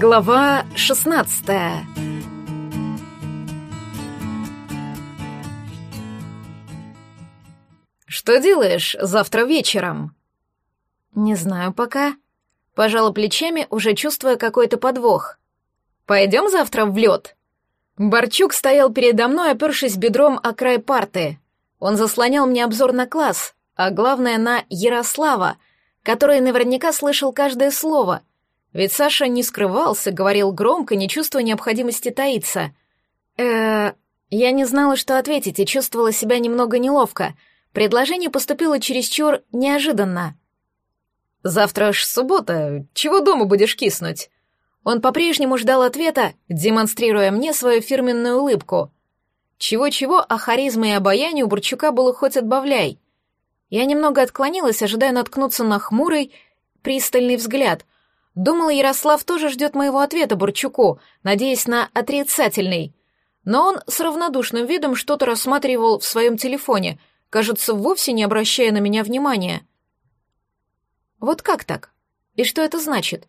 Глава 16 «Что делаешь завтра вечером?» «Не знаю пока». Пожала плечами, уже чувствуя какой-то подвох. «Пойдем завтра в лед?» Борчук стоял передо мной, опершись бедром о край парты. Он заслонял мне обзор на класс, а главное — на Ярослава, который наверняка слышал каждое слово, ведь Саша не скрывался, говорил громко, не чувствуя необходимости таиться. э Я не знала, что ответить, и чувствовала себя немного неловко. Предложение поступило чересчур неожиданно. «Завтра ж суббота, чего дома будешь киснуть?» Он по-прежнему ждал ответа, демонстрируя мне свою фирменную улыбку. Чего-чего, а харизма и обаяние у Бурчука было хоть отбавляй. Я немного отклонилась, ожидая наткнуться на хмурый, пристальный взгляд — Думала, Ярослав тоже ждет моего ответа Борчуку, надеясь на отрицательный. Но он с равнодушным видом что-то рассматривал в своем телефоне, кажется, вовсе не обращая на меня внимания. Вот как так? И что это значит?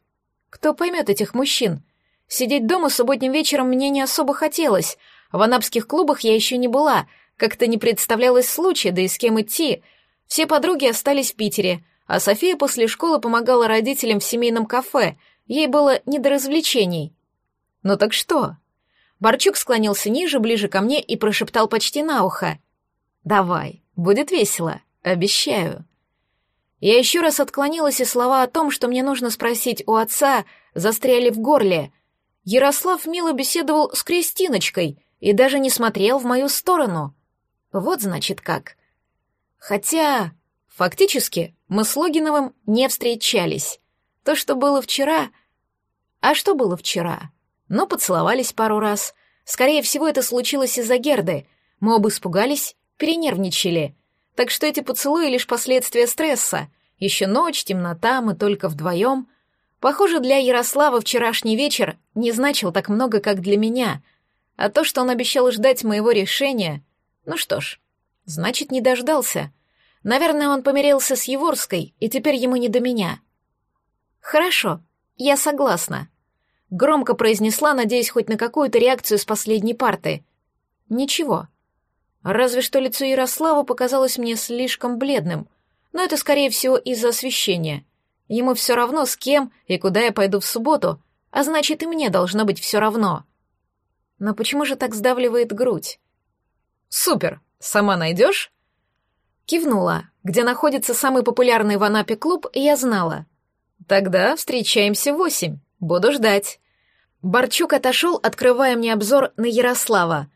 Кто поймет этих мужчин? Сидеть дома субботним вечером мне не особо хотелось. В анапских клубах я еще не была, как-то не представлялось случая, да и с кем идти. Все подруги остались в Питере, а София после школы помогала родителям в семейном кафе, ей было не до развлечений. «Ну так что?» Борчук склонился ниже, ближе ко мне и прошептал почти на ухо. «Давай, будет весело, обещаю». Я еще раз отклонилась, и слова о том, что мне нужно спросить у отца, застряли в горле. Ярослав мило беседовал с Кристиночкой и даже не смотрел в мою сторону. Вот значит как. Хотя, фактически, мы с Логиновым не встречались. То, что было вчера... А что было вчера? Ну, поцеловались пару раз. Скорее всего, это случилось из-за Герды. Мы оба испугались, перенервничали. Так что эти поцелуи — лишь последствия стресса. Еще ночь, темнота, мы только вдвоем. Похоже, для Ярослава вчерашний вечер не значил так много, как для меня. А то, что он обещал ждать моего решения... Ну что ж, значит, не дождался. Наверное, он помирился с Еворской, и теперь ему не до меня. Хорошо, я согласна. Громко произнесла, надеясь хоть на какую-то реакцию с последней парты. Ничего. Разве что лицо Ярослава показалось мне слишком бледным, но это, скорее всего, из-за освещения. Ему все равно, с кем и куда я пойду в субботу, а значит, и мне должно быть все равно. Но почему же так сдавливает грудь? «Супер! Сама найдешь?» Кивнула. Где находится самый популярный в Анапе клуб, я знала. Тогда встречаемся в восемь. Буду ждать. Борчук отошел, открывая мне обзор на Ярослава.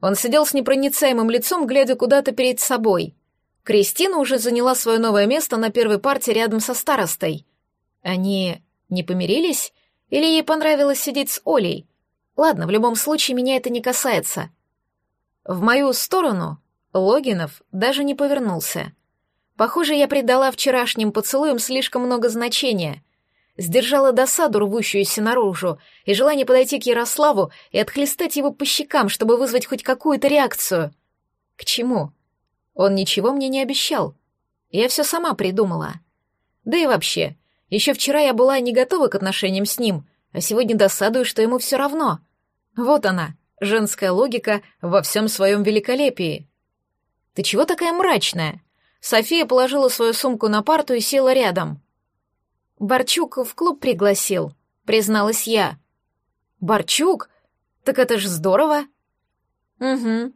Он сидел с непроницаемым лицом, глядя куда-то перед собой. Кристина уже заняла свое новое место на первой парте рядом со старостой. Они не помирились? Или ей понравилось сидеть с Олей? Ладно, в любом случае меня это не касается. В мою сторону Логинов даже не повернулся. Похоже, я придала вчерашним поцелуям слишком много значения. Сдержала досаду, рвущуюся наружу, и желание подойти к Ярославу и отхлестать его по щекам, чтобы вызвать хоть какую-то реакцию. К чему? Он ничего мне не обещал. Я все сама придумала. Да и вообще, еще вчера я была не готова к отношениям с ним, а сегодня досадую, что ему все равно. Вот она, женская логика во всем своем великолепии. «Ты чего такая мрачная?» София положила свою сумку на парту и села рядом. «Борчук в клуб пригласил», — призналась я. «Борчук? Так это ж здорово!» «Угу.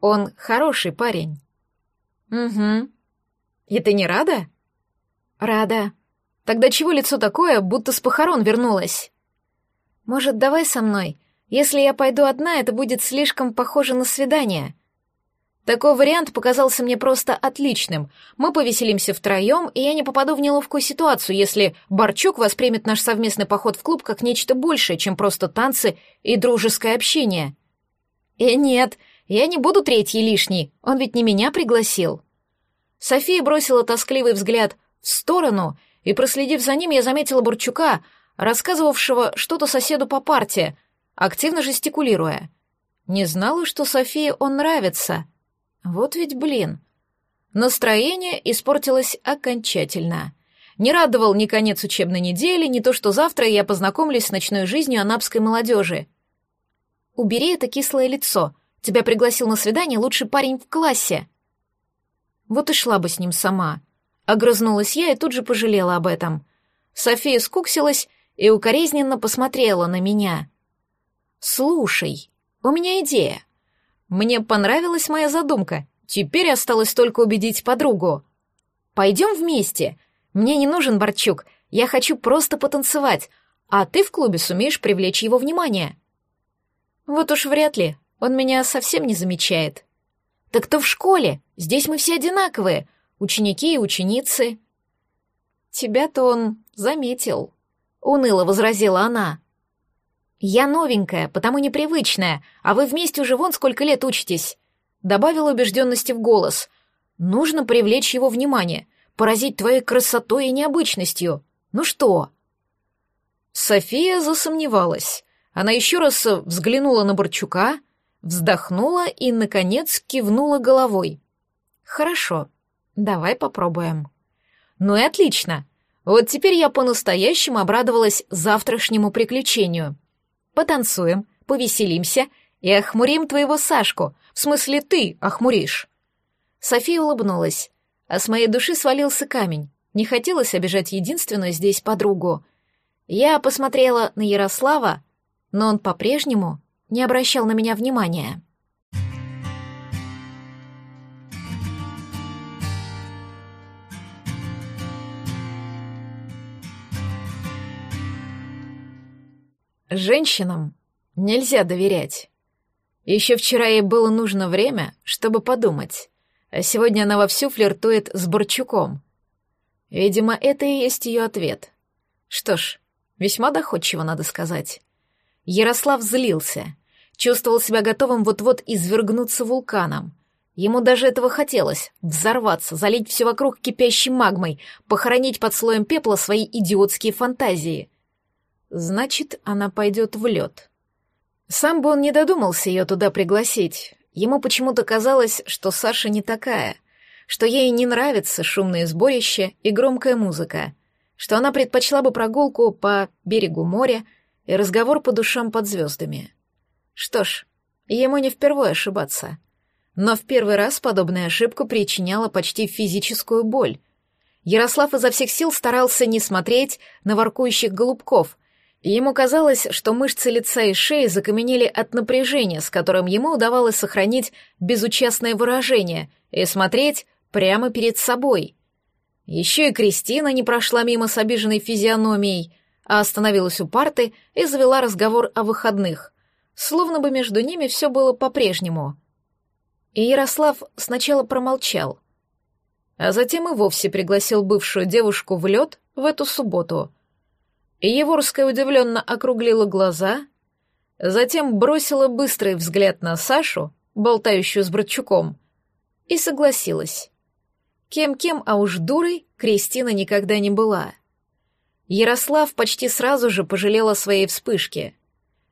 Он хороший парень». «Угу. И ты не рада?» «Рада. Тогда чего лицо такое, будто с похорон вернулась?» «Может, давай со мной? Если я пойду одна, это будет слишком похоже на свидание. Такой вариант показался мне просто отличным. Мы повеселимся втроем, и я не попаду в неловкую ситуацию, если Борчук воспримет наш совместный поход в клуб как нечто большее, чем просто танцы и дружеское общение. И нет, я не буду третьей лишней, он ведь не меня пригласил. София бросила тоскливый взгляд в сторону, и, проследив за ним, я заметила Борчука, рассказывавшего что-то соседу по парте, активно жестикулируя. Не знала, что Софии он нравится — вот ведь блин. Настроение испортилось окончательно. Не радовал ни конец учебной недели, ни то, что завтра я познакомлюсь с ночной жизнью анапской молодежи. «Убери это кислое лицо. Тебя пригласил на свидание лучший парень в классе». Вот и шла бы с ним сама. Огрызнулась я и тут же пожалела об этом. София скуксилась и укоризненно посмотрела на меня. «Слушай, у меня идея. Мне понравилась моя задумка. Теперь осталось только убедить подругу. Пойдем вместе. Мне не нужен Борчук. Я хочу просто потанцевать, а ты в клубе сумеешь привлечь его внимание». «Вот уж вряд ли. Он меня совсем не замечает». «Так то в школе. Здесь мы все одинаковые. Ученики и ученицы». «Тебя-то он заметил», — уныло возразила она. «Я новенькая, потому непривычная, а вы вместе уже вон сколько лет учитесь», — добавила убежденности в голос. «Нужно привлечь его внимание, поразить твоей красотой и необычностью. Ну что?» София засомневалась. Она еще раз взглянула на Борчука, вздохнула и, наконец, кивнула головой. «Хорошо, давай попробуем». «Ну и отлично. Вот теперь я по-настоящему обрадовалась завтрашнему приключению. Потанцуем, повеселимся и охмурим твоего Сашку. В смысле, ты охмуришь». София улыбнулась, а с моей души свалился камень. Не хотелось обижать единственную здесь подругу. Я посмотрела на Ярослава, но он по-прежнему не обращал на меня внимания. Женщинам нельзя доверять. Еще вчера ей было нужно время, чтобы подумать, а сегодня она вовсю флиртует с Борчуком. Видимо, это и есть ее ответ. Что ж, весьма доходчиво, надо сказать. Ярослав злился, чувствовал себя готовым вот-вот извергнуться вулканом. Ему даже этого хотелось — взорваться, залить все вокруг кипящей магмой, похоронить под слоем пепла свои идиотские фантазии. Значит, она пойдет в лед. Сам бы он не додумался ее туда пригласить. Ему почему-то казалось, что Саша не такая, что ей не нравится шумное сборище и громкая музыка, что она предпочла бы прогулку по берегу моря и разговор по душам под звездами. Что ж, ему не впервые ошибаться. Но в первый раз подобная ошибка причиняла почти физическую боль. Ярослав изо всех сил старался не смотреть на воркующих голубков, Ему казалось, что мышцы лица и шеи закаменели от напряжения, с которым ему удавалось сохранить безучастное выражение и смотреть прямо перед собой. Еще и Кристина не прошла мимо с обиженной физиономией, а остановилась у парты и завела разговор о выходных, словно бы между ними все было по-прежнему. И Ярослав сначала промолчал, а затем и вовсе пригласил бывшую девушку в лед в эту субботу — Еворская удивленно округлила глаза, затем бросила быстрый взгляд на Сашу, болтающую с Братчуком, и согласилась. Кем-кем, а уж дурой Кристина никогда не была. Ярослав почти сразу же пожалел о своей вспышке.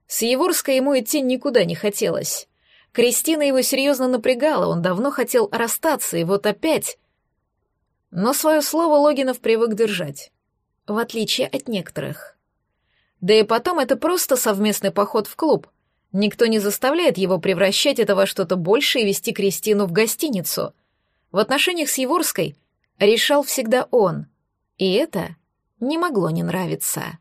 С Еворской ему идти никуда не хотелось. Кристина его серьезно напрягала, он давно хотел расстаться, и вот опять... Но свое слово Логинов привык держать в отличие от некоторых. Да и потом это просто совместный поход в клуб. Никто не заставляет его превращать это во что-то большее и вести Кристину в гостиницу. В отношениях с Еворской решал всегда он, и это не могло не нравиться.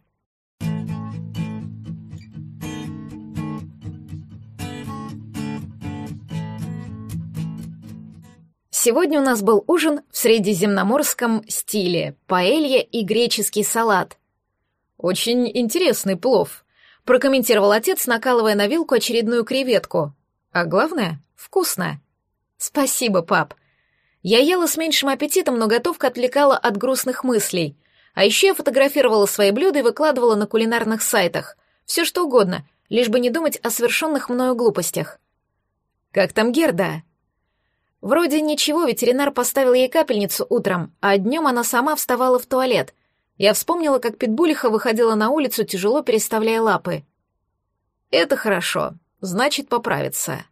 Сегодня у нас был ужин в средиземноморском стиле, паэлья и греческий салат. Очень интересный плов, прокомментировал отец, накалывая на вилку очередную креветку. А главное, вкусно. Спасибо, пап. Я ела с меньшим аппетитом, но готовка отвлекала от грустных мыслей. А еще я фотографировала свои блюда и выкладывала на кулинарных сайтах. Все что угодно, лишь бы не думать о совершенных мною глупостях. «Как там Герда?» Вроде ничего, ветеринар поставил ей капельницу утром, а днем она сама вставала в туалет. Я вспомнила, как Питбулиха выходила на улицу, тяжело переставляя лапы. Это хорошо, значит, поправится.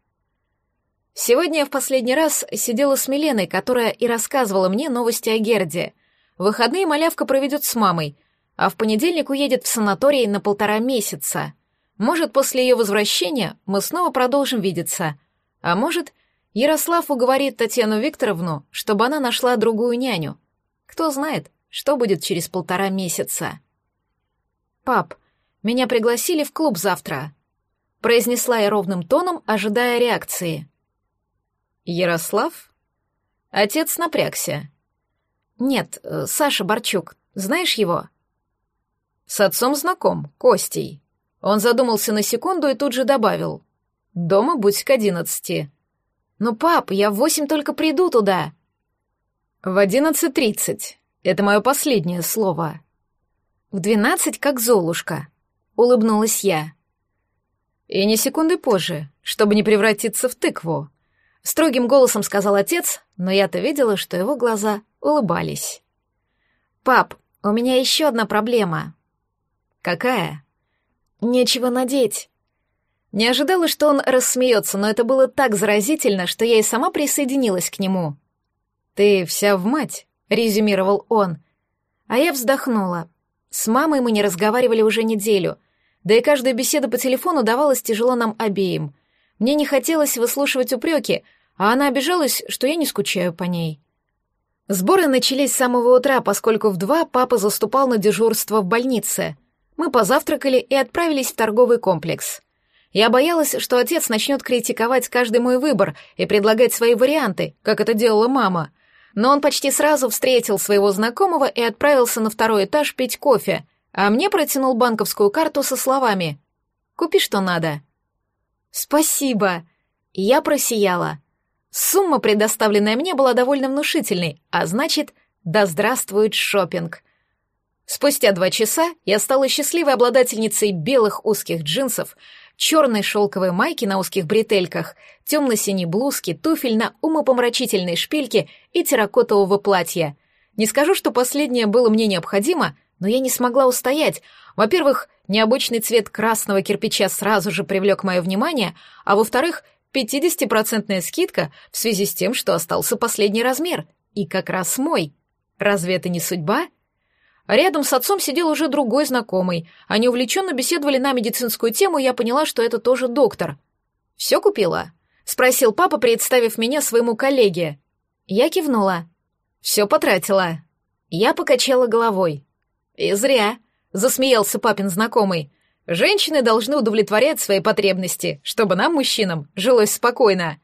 Сегодня я в последний раз сидела с Миленой, которая и рассказывала мне новости о Герде. выходные малявка проведет с мамой, а в понедельник уедет в санаторий на полтора месяца. Может, после ее возвращения мы снова продолжим видеться. А может, Ярослав уговорит Татьяну Викторовну, чтобы она нашла другую няню. Кто знает, что будет через полтора месяца. «Пап, меня пригласили в клуб завтра», — произнесла я ровным тоном, ожидая реакции. «Ярослав?» Отец напрягся. «Нет, э, Саша Борчук, знаешь его?» «С отцом знаком, Костей». Он задумался на секунду и тут же добавил. «Дома будь к одиннадцати». «Ну, пап, я в восемь только приду туда». «В одиннадцать тридцать. Это мое последнее слово». «В двенадцать, как Золушка», — улыбнулась я. «И не секунды позже, чтобы не превратиться в тыкву», — строгим голосом сказал отец, но я-то видела, что его глаза улыбались. «Пап, у меня еще одна проблема». «Какая?» «Нечего надеть». Не ожидала, что он рассмеется, но это было так заразительно, что я и сама присоединилась к нему. «Ты вся в мать», — резюмировал он. А я вздохнула. С мамой мы не разговаривали уже неделю, да и каждая беседа по телефону давалась тяжело нам обеим. Мне не хотелось выслушивать упреки, а она обижалась, что я не скучаю по ней. Сборы начались с самого утра, поскольку в два папа заступал на дежурство в больнице. Мы позавтракали и отправились в торговый комплекс. Я боялась, что отец начнет критиковать каждый мой выбор и предлагать свои варианты, как это делала мама. Но он почти сразу встретил своего знакомого и отправился на второй этаж пить кофе, а мне протянул банковскую карту со словами «Купи, что надо». «Спасибо!» я просияла. Сумма, предоставленная мне, была довольно внушительной, а значит, да здравствует шопинг. Спустя два часа я стала счастливой обладательницей белых узких джинсов, черной шелковой майки на узких бретельках, темно-синей блузки, туфель на умопомрачительной шпильке и терракотового платья. Не скажу, что последнее было мне необходимо, но я не смогла устоять. Во-первых, необычный цвет красного кирпича сразу же привлек мое внимание, а во-вторых, 50% скидка в связи с тем, что остался последний размер. И как раз мой. Разве это не судьба? Рядом с отцом сидел уже другой знакомый. Они увлеченно беседовали на медицинскую тему, и я поняла, что это тоже доктор. «Все купила?» — спросил папа, представив меня своему коллеге. Я кивнула. «Все потратила». Я покачала головой. «И зря», — засмеялся папин знакомый. «Женщины должны удовлетворять свои потребности, чтобы нам, мужчинам, жилось спокойно».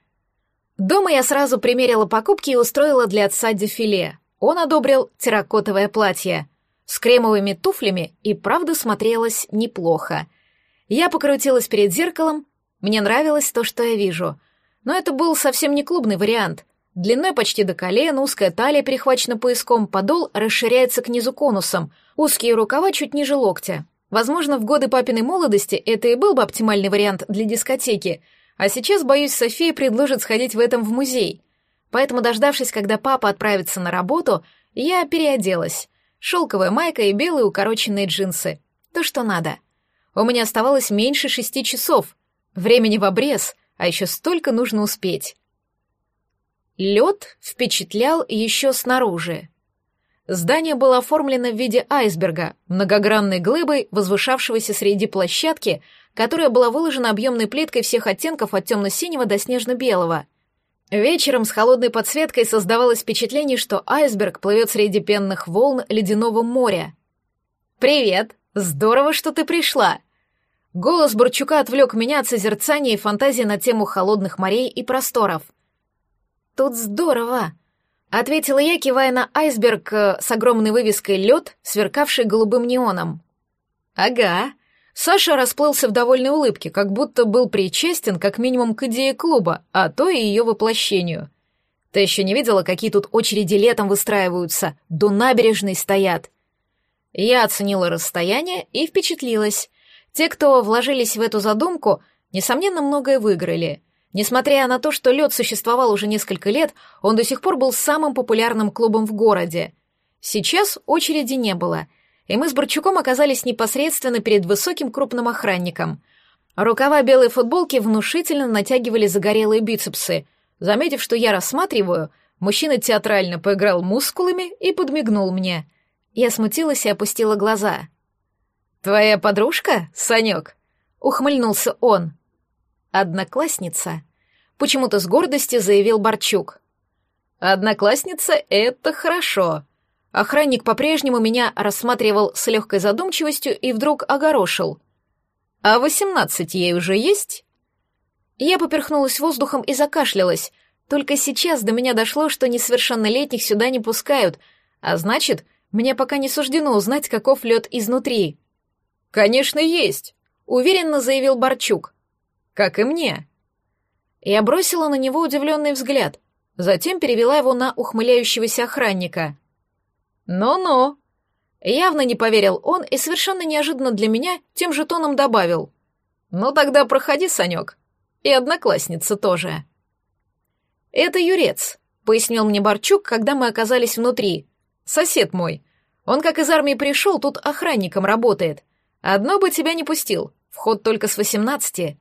Дома я сразу примерила покупки и устроила для отца дефиле. Он одобрил терракотовое платье — с кремовыми туфлями и правда смотрелась неплохо. Я покрутилась перед зеркалом, мне нравилось то, что я вижу. Но это был совсем не клубный вариант. Длиной почти до колен, узкая талия перехвачена пояском, подол расширяется к низу конусом, узкие рукава чуть ниже локтя. Возможно, в годы папиной молодости это и был бы оптимальный вариант для дискотеки, а сейчас, боюсь, София предложит сходить в этом в музей. Поэтому, дождавшись, когда папа отправится на работу, я переоделась шелковая майка и белые укороченные джинсы. То, что надо. У меня оставалось меньше шести часов. Времени в обрез, а еще столько нужно успеть. Лед впечатлял еще снаружи. Здание было оформлено в виде айсберга, многогранной глыбой, возвышавшегося среди площадки, которая была выложена объемной плиткой всех оттенков от темно-синего до снежно-белого. Вечером с холодной подсветкой создавалось впечатление, что айсберг плывет среди пенных волн ледяного моря. «Привет! Здорово, что ты пришла!» Голос Борчука отвлек меня от созерцания и фантазии на тему холодных морей и просторов. «Тут здорово!» — ответила я, кивая на айсберг э, с огромной вывеской «Лед», сверкавший голубым неоном. «Ага», Саша расплылся в довольной улыбке, как будто был причастен как минимум к идее клуба, а то и ее воплощению. Ты еще не видела, какие тут очереди летом выстраиваются, до набережной стоят. Я оценила расстояние и впечатлилась. Те, кто вложились в эту задумку, несомненно, многое выиграли. Несмотря на то, что лед существовал уже несколько лет, он до сих пор был самым популярным клубом в городе. Сейчас очереди не было — и мы с Борчуком оказались непосредственно перед высоким крупным охранником. Рукава белой футболки внушительно натягивали загорелые бицепсы. Заметив, что я рассматриваю, Мужчина театрально поиграл мускулами и подмигнул мне. Я смутилась и опустила глаза. «Твоя подружка, Санек?» — ухмыльнулся он. «Одноклассница», — почему-то с гордостью заявил Борчук. «Одноклассница — это хорошо». Охранник по-прежнему меня рассматривал с легкой задумчивостью и вдруг огорошил. «А восемнадцать ей уже есть?» Я поперхнулась воздухом и закашлялась. Только сейчас до меня дошло, что несовершеннолетних сюда не пускают, а значит, мне пока не суждено узнать, каков лед изнутри. «Конечно, есть», — уверенно заявил Борчук. «Как и мне». Я бросила на него удивленный взгляд, затем перевела его на ухмыляющегося охранника. «Ну-ну». Явно не поверил он и совершенно неожиданно для меня тем же тоном добавил. «Ну тогда проходи, Санек. И одноклассница тоже». «Это Юрец», — пояснил мне Борчук, когда мы оказались внутри. «Сосед мой. Он как из армии пришел, тут охранником работает. Одно бы тебя не пустил. Вход только с восемнадцати».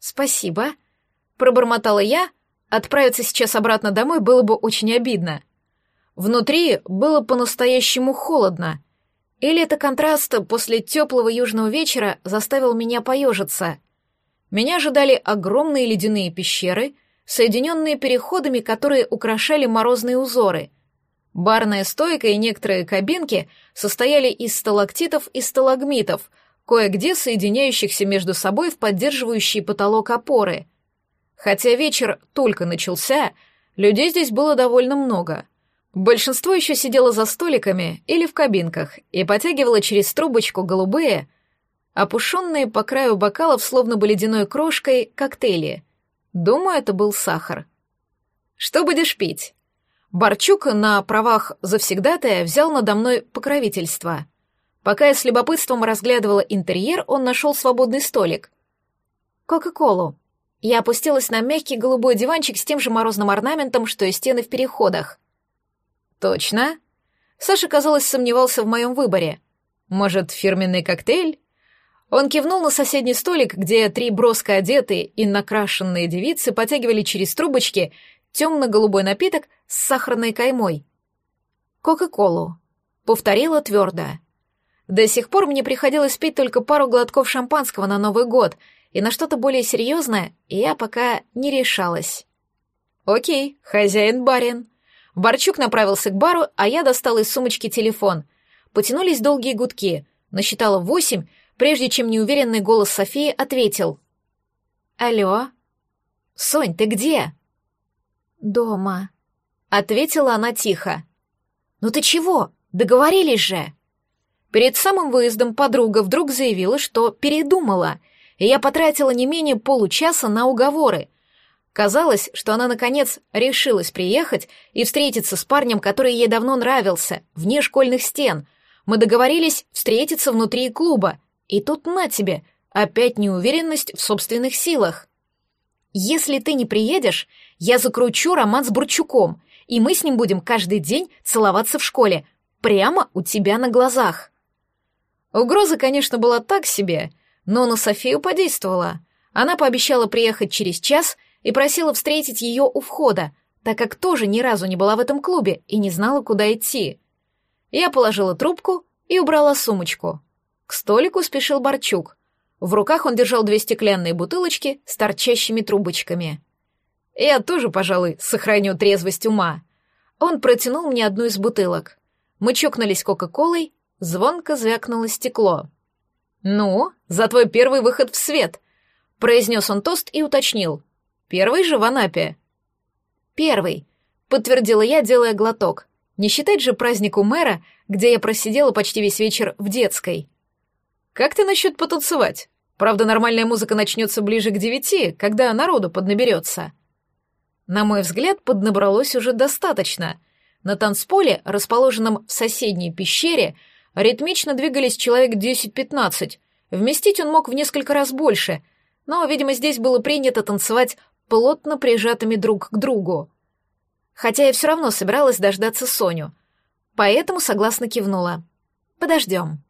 «Спасибо», — пробормотала я. Отправиться сейчас обратно домой было бы очень обидно. Внутри было по-настоящему холодно. Или это контраст после теплого южного вечера заставил меня поежиться. Меня ожидали огромные ледяные пещеры, соединенные переходами, которые украшали морозные узоры — Барная стойка и некоторые кабинки состояли из сталактитов и сталагмитов, кое-где соединяющихся между собой в поддерживающий потолок опоры. Хотя вечер только начался, людей здесь было довольно много. Большинство еще сидело за столиками или в кабинках и потягивало через трубочку голубые, опушенные по краю бокалов словно бы ледяной крошкой, коктейли. Думаю, это был сахар. «Что будешь пить?» Борчук на правах завсегдатая взял надо мной покровительство. Пока я с любопытством разглядывала интерьер, он нашел свободный столик. «Кока-колу». Я опустилась на мягкий голубой диванчик с тем же морозным орнаментом, что и стены в переходах. «Точно?» Саша, казалось, сомневался в моем выборе. «Может, фирменный коктейль?» Он кивнул на соседний столик, где три броско одетые и накрашенные девицы потягивали через трубочки темно-голубой напиток с сахарной каймой. «Кока-колу», — повторила твердо. До сих пор мне приходилось пить только пару глотков шампанского на Новый год, и на что-то более серьезное я пока не решалась. «Окей, хозяин-барин». Борчук направился к бару, а я достала из сумочки телефон. Потянулись долгие гудки, насчитала восемь, прежде чем неуверенный голос Софии ответил. «Алло? Сонь, ты где?» «Дома», — ответила она тихо. «Ну ты чего? Договорились же!» Перед самым выездом подруга вдруг заявила, что передумала, и я потратила не менее получаса на уговоры. Казалось, что она, наконец, решилась приехать и встретиться с парнем, который ей давно нравился, вне школьных стен. Мы договорились встретиться внутри клуба, и тут на тебе, опять неуверенность в собственных силах. «Если ты не приедешь, я закручу роман с Бурчуком, и мы с ним будем каждый день целоваться в школе, прямо у тебя на глазах». Угроза, конечно, была так себе, но на Софию подействовала. Она пообещала приехать через час и просила встретить ее у входа, так как тоже ни разу не была в этом клубе и не знала, куда идти. Я положила трубку и убрала сумочку. К столику спешил Борчук. В руках он держал две стеклянные бутылочки с торчащими трубочками. Я тоже, пожалуй, сохраню трезвость ума. Он протянул мне одну из бутылок. Мы чокнулись Кока-Колой, звонко звякнуло стекло. «Ну, за твой первый выход в свет», — произнес он тост и уточнил. «Первый же в Анапе». «Первый», — подтвердила я, делая глоток. «Не считать же праздник у мэра, где я просидела почти весь вечер в детской». «Как ты насчет потанцевать? Правда, нормальная музыка начнется ближе к девяти, когда народу поднаберется. На мой взгляд, поднабралось уже достаточно. На танцполе, расположенном в соседней пещере, ритмично двигались человек 10-15. Вместить он мог в несколько раз больше, но, видимо, здесь было принято танцевать плотно прижатыми друг к другу. Хотя я все равно собиралась дождаться Соню, поэтому согласно кивнула. «Подождем».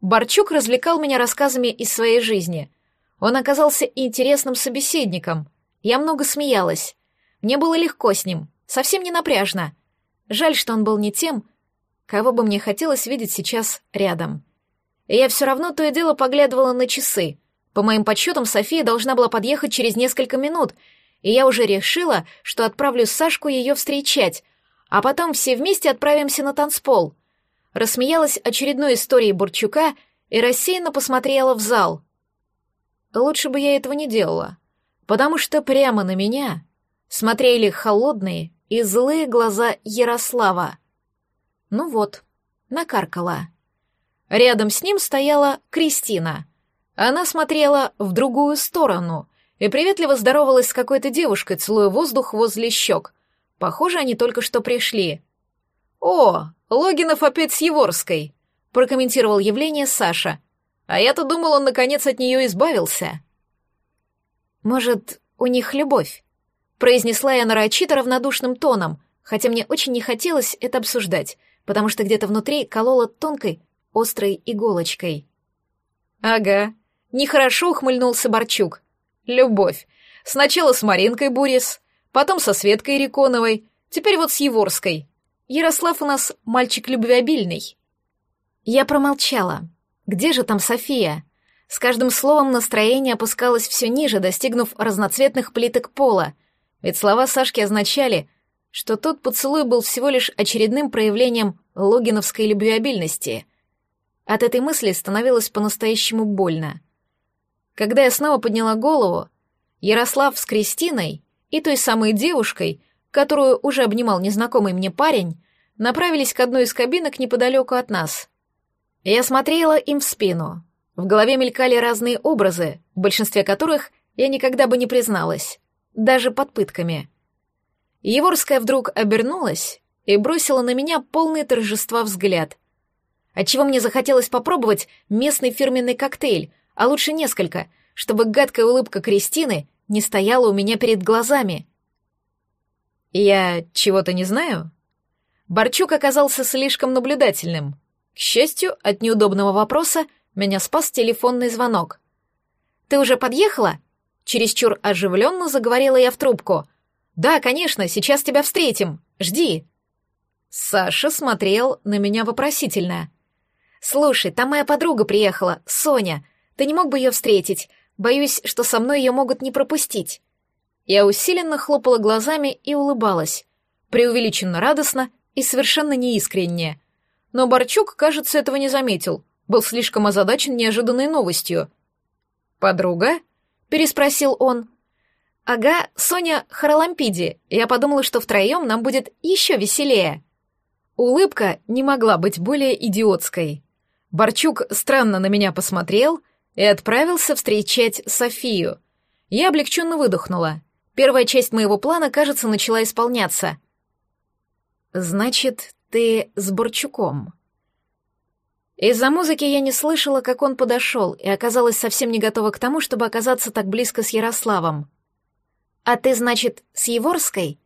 Борчук развлекал меня рассказами из своей жизни. Он оказался интересным собеседником. Я много смеялась. Мне было легко с ним. совсем не напряжно. Жаль, что он был не тем, кого бы мне хотелось видеть сейчас рядом. И я все равно то и дело поглядывала на часы. По моим подсчетам, София должна была подъехать через несколько минут, и я уже решила, что отправлю Сашку ее встречать, а потом все вместе отправимся на танцпол. Рассмеялась очередной историей Бурчука и рассеянно посмотрела в зал. Лучше бы я этого не делала, потому что прямо на меня смотрели холодные и злые глаза Ярослава. Ну вот, накаркала. Рядом с ним стояла Кристина. Она смотрела в другую сторону и приветливо здоровалась с какой-то девушкой, целуя воздух возле щек. Похоже, они только что пришли. «О, Логинов опять с Еворской», — прокомментировал явление Саша. «А я-то думал, он наконец от нее избавился». «Может, у них любовь?» — произнесла я нарочито равнодушным тоном, хотя мне очень не хотелось это обсуждать, потому что где-то внутри колола тонкой, острой иголочкой. «Ага», — нехорошо ухмыльнулся Борчук. «Любовь. Сначала с Маринкой Бурис, потом со Светкой Реконовой, теперь вот с Еворской. Ярослав у нас мальчик любвеобильный». Я промолчала. «Где же там София?» С каждым словом настроение опускалось все ниже, достигнув разноцветных плиток пола, ведь слова Сашки означали, что тот поцелуй был всего лишь очередным проявлением логиновской любвеобильности. От этой мысли становилось по-настоящему больно. Когда я снова подняла голову, Ярослав с Кристиной и той самой девушкой, которую уже обнимал незнакомый мне парень, направились к одной из кабинок неподалеку от нас. Я смотрела им в спину. В голове мелькали разные образы, в большинстве которых я никогда бы не призналась, даже под пытками. Еворская вдруг обернулась и бросила на меня полный торжества взгляд. Отчего мне захотелось попробовать местный фирменный коктейль, а лучше несколько, чтобы гадкая улыбка Кристины не стояла у меня перед глазами. «Я чего-то не знаю?» Борчук оказался слишком наблюдательным. К счастью, от неудобного вопроса меня спас телефонный звонок. «Ты уже подъехала?» Чересчур оживленно заговорила я в трубку. «Да, конечно, сейчас тебя встретим. Жди». Саша смотрел на меня вопросительно. «Слушай, там моя подруга приехала, Соня. Ты не мог бы ее встретить? Боюсь, что со мной ее могут не пропустить». Я усиленно хлопала глазами и улыбалась, преувеличенно радостно и совершенно неискренне. Но Борчук, кажется, этого не заметил, был слишком озадачен неожиданной новостью. «Подруга?» — переспросил он. «Ага, Соня Харалампиди. Я подумала, что втроем нам будет еще веселее». Улыбка не могла быть более идиотской. Борчук странно на меня посмотрел и отправился встречать Софию. Я облегченно выдохнула. Первая часть моего плана, кажется, начала исполняться. «Значит, ты с Борчуком?» Из-за музыки я не слышала, как он подошел, и оказалась совсем не готова к тому, чтобы оказаться так близко с Ярославом. «А ты, значит, с Еворской?»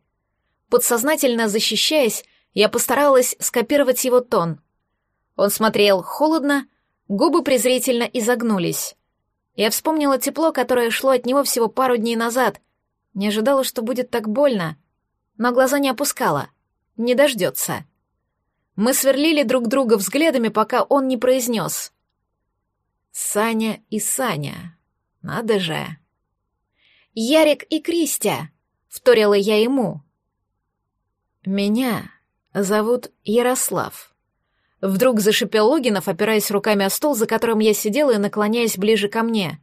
Подсознательно защищаясь, я постаралась скопировать его тон. Он смотрел холодно, губы презрительно изогнулись. Я вспомнила тепло, которое шло от него всего пару дней назад, не ожидала, что будет так больно, но глаза не опускала. Не дождется. Мы сверлили друг друга взглядами, пока он не произнес. «Саня и Саня. Надо же». «Ярик и Кристия», — вторила я ему. «Меня зовут Ярослав». Вдруг зашипел Логинов, опираясь руками о стол, за которым я сидела и наклоняясь ближе ко мне.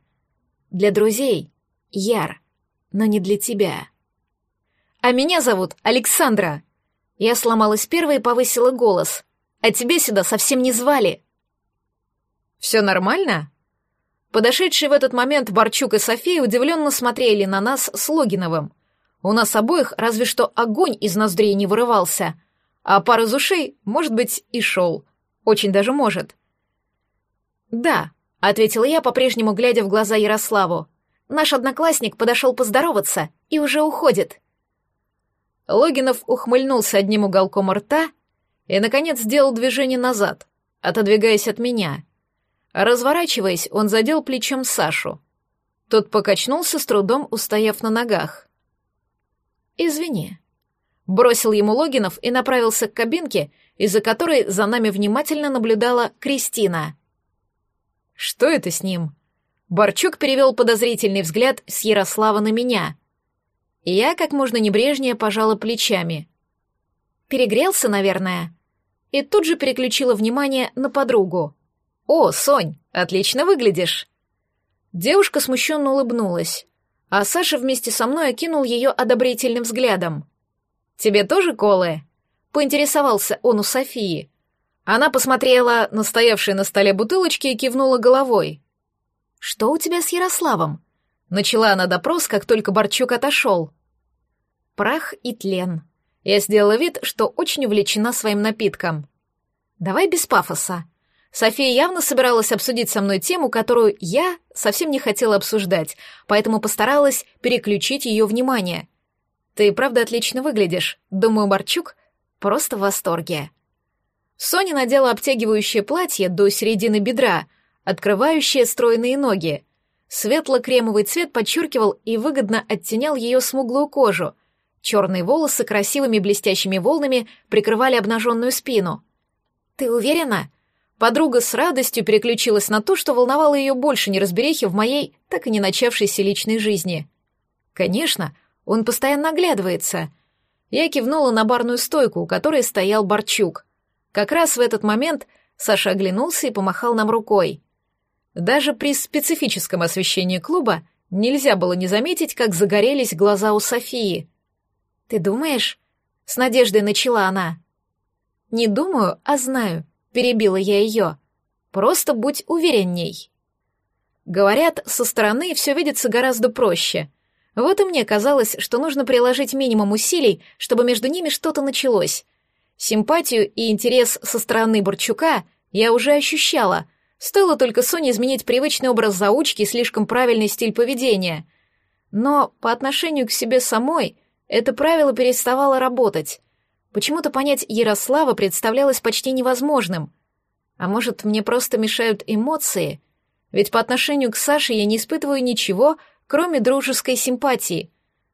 «Для друзей — Яр но не для тебя. А меня зовут Александра. Я сломалась первой и повысила голос. А тебе сюда совсем не звали. Все нормально? Подошедшие в этот момент Борчук и София удивленно смотрели на нас с Логиновым. У нас обоих разве что огонь из ноздрей не вырывался, а пар из ушей, может быть, и шел. Очень даже может. «Да», — ответила я, по-прежнему глядя в глаза Ярославу. Наш одноклассник подошел поздороваться и уже уходит. Логинов ухмыльнулся одним уголком рта и, наконец, сделал движение назад, отодвигаясь от меня. Разворачиваясь, он задел плечом Сашу. Тот покачнулся, с трудом устояв на ногах. «Извини», бросил ему Логинов и направился к кабинке, из-за которой за нами внимательно наблюдала Кристина. «Что это с ним?» Борчук перевел подозрительный взгляд с Ярослава на меня. Я как можно небрежнее пожала плечами. Перегрелся, наверное. И тут же переключила внимание на подругу. «О, Сонь, отлично выглядишь!» Девушка смущенно улыбнулась, а Саша вместе со мной окинул ее одобрительным взглядом. «Тебе тоже колы?» — поинтересовался он у Софии. Она посмотрела на стоявшие на столе бутылочки и кивнула головой. «Что у тебя с Ярославом?» Начала она допрос, как только Борчук отошел. Прах и тлен. Я сделала вид, что очень увлечена своим напитком. «Давай без пафоса». София явно собиралась обсудить со мной тему, которую я совсем не хотела обсуждать, поэтому постаралась переключить ее внимание. Ты правда отлично выглядишь. Думаю, Борчук просто в восторге. Соня надела обтягивающее платье до середины бедра, открывающее стройные ноги. Светло-кремовый цвет подчеркивал и выгодно оттенял ее смуглую кожу. Черные волосы красивыми блестящими волнами прикрывали обнаженную спину. «Ты уверена?» Подруга с радостью переключилась на то, что волновало ее больше неразберихи в моей так и не начавшейся личной жизни. «Конечно, он постоянно оглядывается». Я кивнула на барную стойку, у которой стоял Борчук. Как раз в этот момент Саша оглянулся и помахал нам рукой. Даже при специфическом освещении клуба нельзя было не заметить, как загорелись глаза у Софии. «Ты думаешь?» — с надеждой начала она. «Не думаю, а знаю», — перебила я ее. «Просто будь уверенней». Говорят, со стороны все видится гораздо проще. Вот и мне казалось, что нужно приложить минимум усилий, чтобы между ними что-то началось. Симпатию и интерес со стороны Борчука я уже ощущала, Стоило только Соне изменить привычный образ заучки и слишком правильный стиль поведения. Но по отношению к себе самой это правило переставало работать. Почему-то понять Ярослава представлялось почти невозможным. А может, мне просто мешают эмоции? Ведь по отношению к Саше я не испытываю ничего, кроме дружеской симпатии.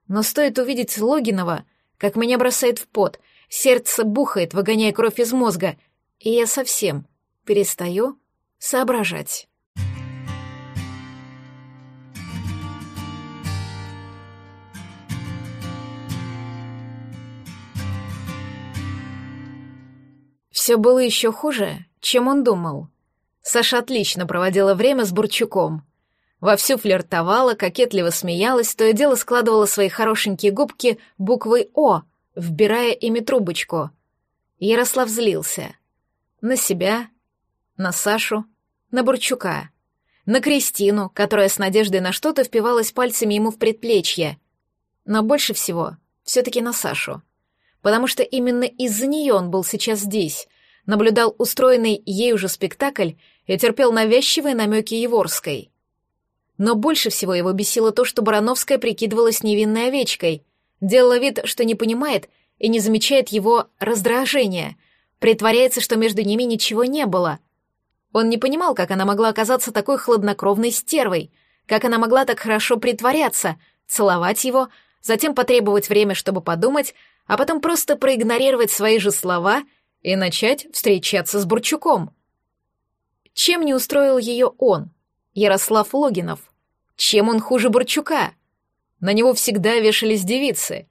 Но стоит увидеть Логинова, как меня бросает в пот, сердце бухает, выгоняя кровь из мозга, и я совсем перестаю соображать. Все было еще хуже, чем он думал. Саша отлично проводила время с Бурчуком. Вовсю флиртовала, кокетливо смеялась, то и дело складывала свои хорошенькие губки буквой «О», вбирая ими трубочку. Ярослав злился. На себя, на Сашу, на Бурчука, на Кристину, которая с надеждой на что-то впивалась пальцами ему в предплечье. Но больше всего все-таки на Сашу. Потому что именно из-за нее он был сейчас здесь, наблюдал устроенный ей уже спектакль и терпел навязчивые намеки Еворской. Но больше всего его бесило то, что Барановская прикидывалась невинной овечкой, делала вид, что не понимает и не замечает его раздражения, притворяется, что между ними ничего не было — он не понимал, как она могла оказаться такой хладнокровной стервой, как она могла так хорошо притворяться, целовать его, затем потребовать время, чтобы подумать, а потом просто проигнорировать свои же слова и начать встречаться с Бурчуком. Чем не устроил ее он, Ярослав Логинов? Чем он хуже Бурчука? На него всегда вешались девицы.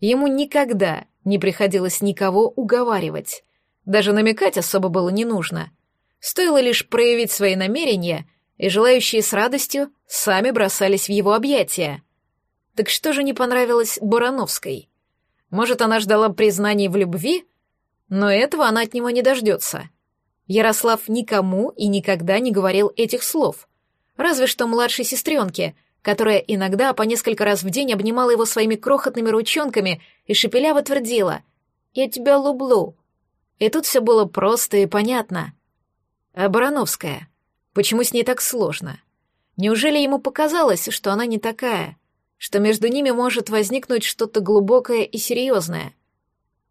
Ему никогда не приходилось никого уговаривать. Даже намекать особо было не нужно — Стоило лишь проявить свои намерения, и желающие с радостью сами бросались в его объятия. Так что же не понравилось Бурановской? Может, она ждала признаний в любви? Но этого она от него не дождется. Ярослав никому и никогда не говорил этих слов. Разве что младшей сестренке, которая иногда по несколько раз в день обнимала его своими крохотными ручонками и шепеляво твердила «Я тебя люблю». И тут все было просто и понятно — а Барановская? Почему с ней так сложно? Неужели ему показалось, что она не такая, что между ними может возникнуть что-то глубокое и серьезное?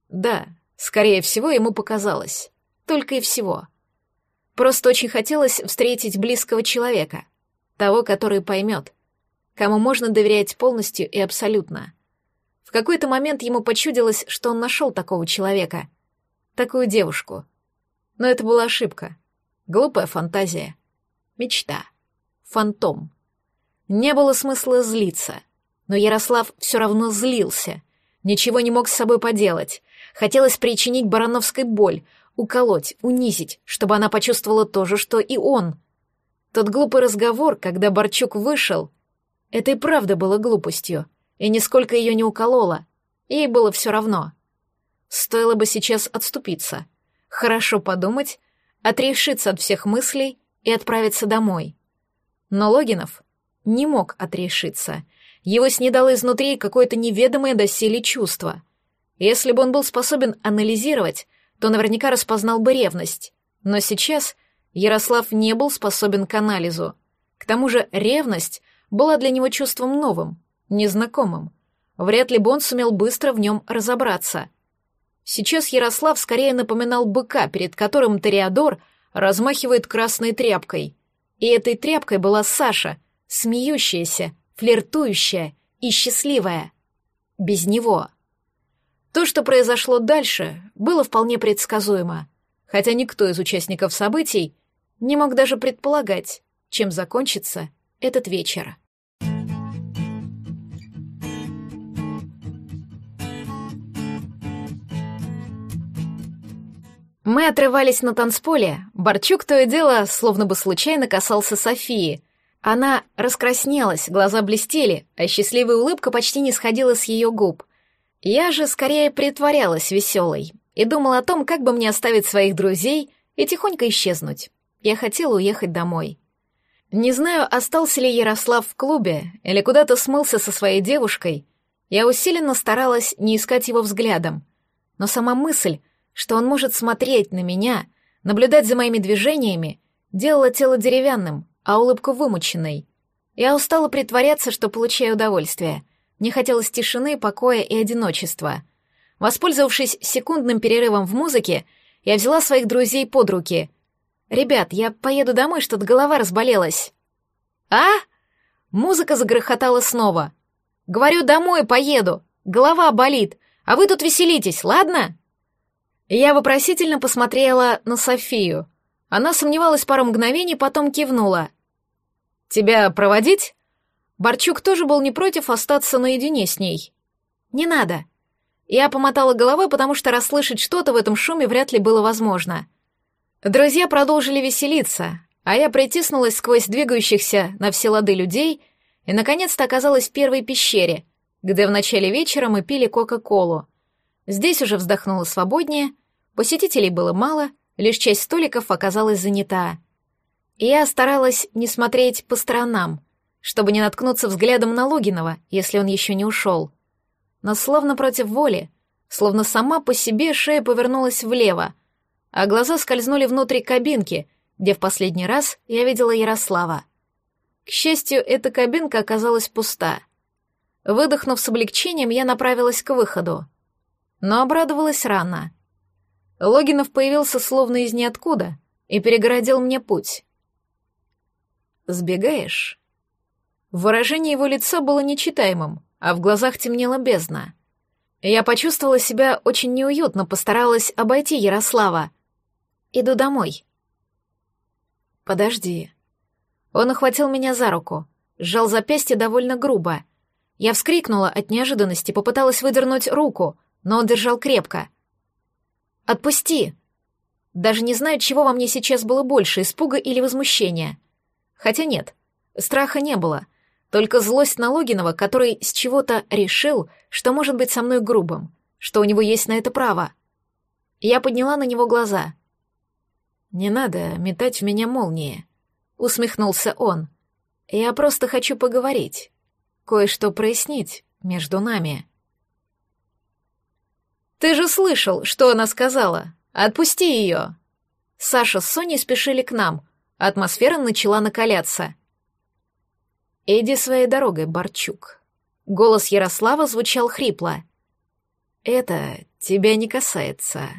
Да, скорее всего, ему показалось. Только и всего. Просто очень хотелось встретить близкого человека, того, который поймет, кому можно доверять полностью и абсолютно. В какой-то момент ему почудилось, что он нашел такого человека, такую девушку. Но это была ошибка. Глупая фантазия. Мечта. Фантом. Не было смысла злиться. Но Ярослав все равно злился. Ничего не мог с собой поделать. Хотелось причинить Барановской боль, уколоть, унизить, чтобы она почувствовала то же, что и он. Тот глупый разговор, когда Борчук вышел, это и правда было глупостью, и нисколько ее не укололо. Ей было все равно. Стоило бы сейчас отступиться, хорошо подумать, отрешиться от всех мыслей и отправиться домой. Но Логинов не мог отрешиться. Его снедало изнутри какое-то неведомое доселе чувство. Если бы он был способен анализировать, то наверняка распознал бы ревность. Но сейчас Ярослав не был способен к анализу. К тому же ревность была для него чувством новым, незнакомым. Вряд ли бы он сумел быстро в нем разобраться. Сейчас Ярослав скорее напоминал быка, перед которым Тореадор размахивает красной тряпкой. И этой тряпкой была Саша, смеющаяся, флиртующая и счастливая. Без него. То, что произошло дальше, было вполне предсказуемо, хотя никто из участников событий не мог даже предполагать, чем закончится этот вечер. Мы отрывались на танцполе. Борчук то и дело, словно бы случайно касался Софии. Она раскраснелась, глаза блестели, а счастливая улыбка почти не сходила с ее губ. Я же скорее притворялась веселой и думала о том, как бы мне оставить своих друзей и тихонько исчезнуть. Я хотела уехать домой. Не знаю, остался ли Ярослав в клубе или куда-то смылся со своей девушкой. Я усиленно старалась не искать его взглядом. Но сама мысль, что он может смотреть на меня, наблюдать за моими движениями, делала тело деревянным, а улыбку вымученной. Я устала притворяться, что получаю удовольствие. Мне хотелось тишины, покоя и одиночества. Воспользовавшись секундным перерывом в музыке, я взяла своих друзей под руки. «Ребят, я поеду домой, что-то голова разболелась». «А?» Музыка загрохотала снова. «Говорю, домой поеду. Голова болит. А вы тут веселитесь, ладно?» Я вопросительно посмотрела на Софию. Она сомневалась пару мгновений, потом кивнула. «Тебя проводить?» Борчук тоже был не против остаться наедине с ней. «Не надо». Я помотала головой, потому что расслышать что-то в этом шуме вряд ли было возможно. Друзья продолжили веселиться, а я притиснулась сквозь двигающихся на все лады людей и, наконец-то, оказалась в первой пещере, где в начале вечера мы пили Кока-Колу. Здесь уже вздохнула свободнее, посетителей было мало, лишь часть столиков оказалась занята. И я старалась не смотреть по сторонам, чтобы не наткнуться взглядом на Логинова, если он еще не ушел. Но словно против воли, словно сама по себе шея повернулась влево, а глаза скользнули внутрь кабинки, где в последний раз я видела Ярослава. К счастью, эта кабинка оказалась пуста. Выдохнув с облегчением, я направилась к выходу — но обрадовалась рано. Логинов появился словно из ниоткуда и перегородил мне путь. «Сбегаешь?» Выражение его лица было нечитаемым, а в глазах темнела бездна. Я почувствовала себя очень неуютно, постаралась обойти Ярослава. «Иду домой». «Подожди». Он охватил меня за руку, сжал запястье довольно грубо. Я вскрикнула от неожиданности, попыталась выдернуть руку — но он держал крепко. «Отпусти!» Даже не знаю, чего во мне сейчас было больше, испуга или возмущения. Хотя нет, страха не было, только злость на Логинова, который с чего-то решил, что может быть со мной грубым, что у него есть на это право. Я подняла на него глаза. «Не надо метать в меня молнии», — усмехнулся он. «Я просто хочу поговорить, кое-что прояснить между нами». «Ты же слышал, что она сказала? Отпусти ее!» Саша с Соней спешили к нам. Атмосфера начала накаляться. «Иди своей дорогой, Борчук». Голос Ярослава звучал хрипло. «Это тебя не касается».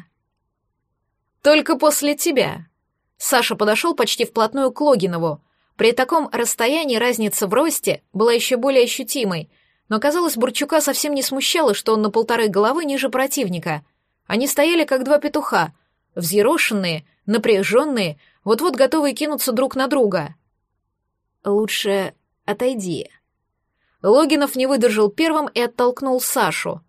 «Только после тебя». Саша подошел почти вплотную к Логинову. При таком расстоянии разница в росте была еще более ощутимой, Но, казалось, Бурчука совсем не смущало, что он на полторы головы ниже противника. Они стояли, как два петуха, взъерошенные, напряженные, вот-вот готовые кинуться друг на друга. «Лучше отойди». Логинов не выдержал первым и оттолкнул Сашу.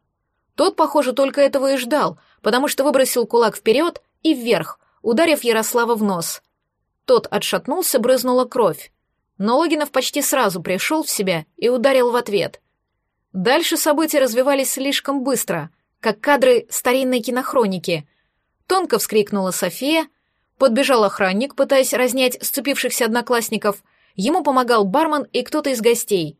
Тот, похоже, только этого и ждал, потому что выбросил кулак вперед и вверх, ударив Ярослава в нос. Тот отшатнулся, брызнула кровь. Но Логинов почти сразу пришел в себя и ударил в ответ. Дальше события развивались слишком быстро, как кадры старинной кинохроники. Тонко вскрикнула София, подбежал охранник, пытаясь разнять сцепившихся одноклассников, ему помогал бармен и кто-то из гостей.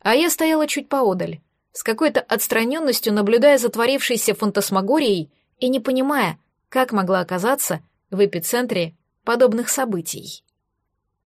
А я стояла чуть поодаль, с какой-то отстраненностью наблюдая за творившейся фантасмагорией и не понимая, как могла оказаться в эпицентре подобных событий.